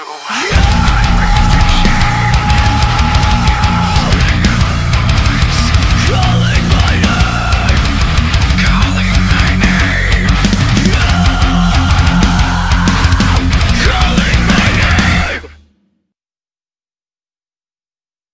15分